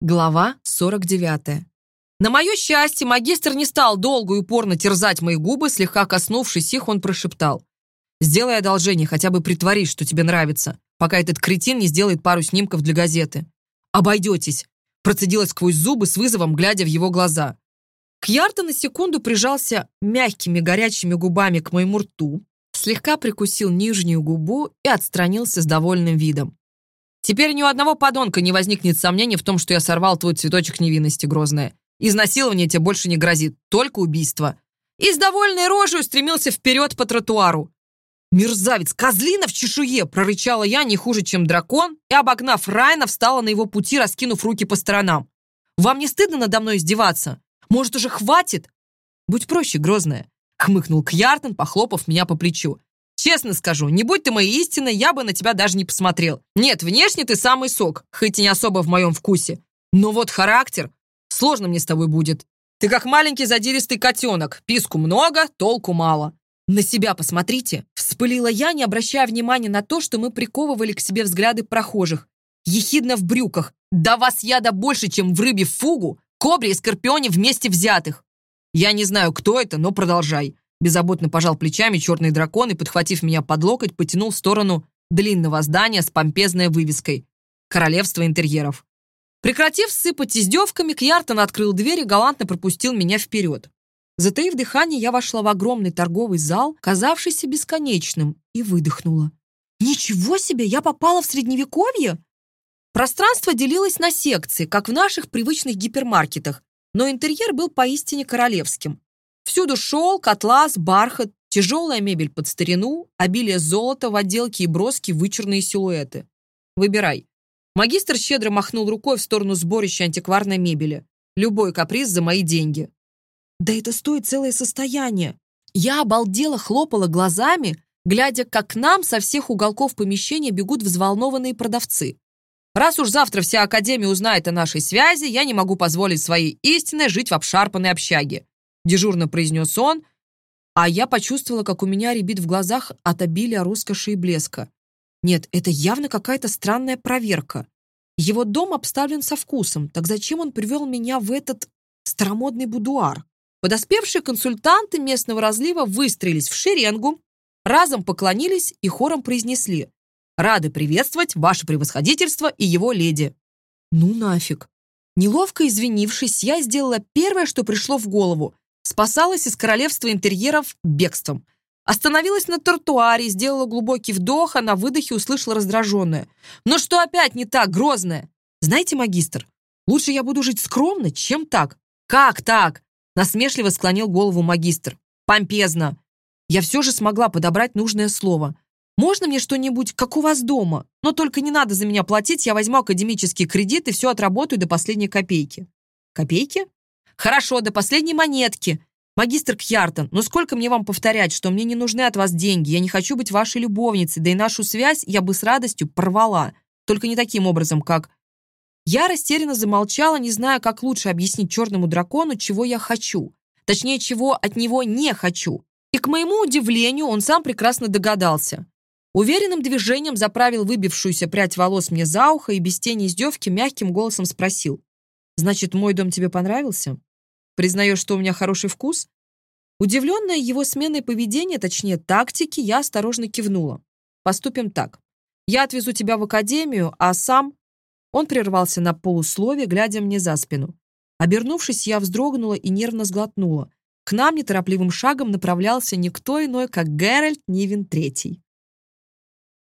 Глава 49. На мое счастье, магистр не стал долго и упорно терзать мои губы, слегка коснувшись их, он прошептал. «Сделай одолжение, хотя бы притворись, что тебе нравится, пока этот кретин не сделает пару снимков для газеты». «Обойдетесь», – процедила сквозь зубы с вызовом, глядя в его глаза. Кьярта на секунду прижался мягкими горячими губами к моему рту, слегка прикусил нижнюю губу и отстранился с довольным видом. Теперь ни у одного подонка не возникнет сомнений в том, что я сорвал твой цветочек невинности, грозная. Изнасилование тебе больше не грозит, только убийство». И с довольной рожей стремился вперед по тротуару. «Мерзавец, козлина в чешуе!» – прорычала я не хуже, чем дракон, и, обогнав Райна, встала на его пути, раскинув руки по сторонам. «Вам не стыдно надо мной издеваться? Может, уже хватит?» «Будь проще, грозная», – хмыкнул Кьяртен, похлопав меня по плечу. Честно скажу, не будь ты моей истиной, я бы на тебя даже не посмотрел. Нет, внешне ты самый сок, хоть и не особо в моем вкусе. Но вот характер. Сложно мне с тобой будет. Ты как маленький задиристый котенок. Писку много, толку мало. На себя посмотрите. Вспылила я, не обращая внимания на то, что мы приковывали к себе взгляды прохожих. Ехидно в брюках. Да вас яда больше, чем в рыбе фугу, кобре и скорпионе вместе взятых. Я не знаю, кто это, но продолжай. Беззаботно пожал плечами черный дракон и, подхватив меня под локоть, потянул в сторону длинного здания с помпезной вывеской «Королевство интерьеров». Прекратив сыпать издевками, Кьяртон открыл дверь и галантно пропустил меня вперед. Затаив дыхание, я вошла в огромный торговый зал, казавшийся бесконечным, и выдохнула. «Ничего себе! Я попала в Средневековье!» Пространство делилось на секции, как в наших привычных гипермаркетах, но интерьер был поистине королевским. Всюду шелк, атлас, бархат, тяжелая мебель под старину, обилие золота в отделке и броски вычурные силуэты. Выбирай. Магистр щедро махнул рукой в сторону сборища антикварной мебели. Любой каприз за мои деньги. Да это стоит целое состояние. Я обалдела, хлопала глазами, глядя, как к нам со всех уголков помещения бегут взволнованные продавцы. Раз уж завтра вся Академия узнает о нашей связи, я не могу позволить своей истине жить в обшарпанной общаге дежурно произнес он, а я почувствовала, как у меня рябит в глазах от обилия роскоши и блеска. Нет, это явно какая-то странная проверка. Его дом обставлен со вкусом, так зачем он привел меня в этот старомодный будуар? Подоспевшие консультанты местного разлива выстроились в шеренгу, разом поклонились и хором произнесли «Рады приветствовать ваше превосходительство и его леди». Ну нафиг. Неловко извинившись, я сделала первое, что пришло в голову, спасалась из королевства интерьеров бегством. Остановилась на тротуаре, сделала глубокий вдох, а на выдохе услышала раздраженное. «Ну что опять не так, грозное?» «Знаете, магистр, лучше я буду жить скромно, чем так». «Как так?» Насмешливо склонил голову магистр. «Помпезно». Я все же смогла подобрать нужное слово. «Можно мне что-нибудь, как у вас дома? Но только не надо за меня платить, я возьму академический кредит и все отработаю до последней копейки». «Копейки?» «Хорошо, до последней монетки!» «Магистр Кьяртон, ну сколько мне вам повторять, что мне не нужны от вас деньги, я не хочу быть вашей любовницей, да и нашу связь я бы с радостью порвала, только не таким образом, как...» Я растерянно замолчала, не зная, как лучше объяснить черному дракону, чего я хочу. Точнее, чего от него не хочу. И, к моему удивлению, он сам прекрасно догадался. Уверенным движением заправил выбившуюся прядь волос мне за ухо и без тени издевки мягким голосом спросил. «Значит, мой дом тебе понравился?» Признаешь, что у меня хороший вкус?» Удивленная его сменой поведения, точнее тактики, я осторожно кивнула. «Поступим так. Я отвезу тебя в академию, а сам...» Он прервался на полуслове, глядя мне за спину. Обернувшись, я вздрогнула и нервно сглотнула. К нам неторопливым шагом направлялся никто иной, как Геральт Нивен Третий.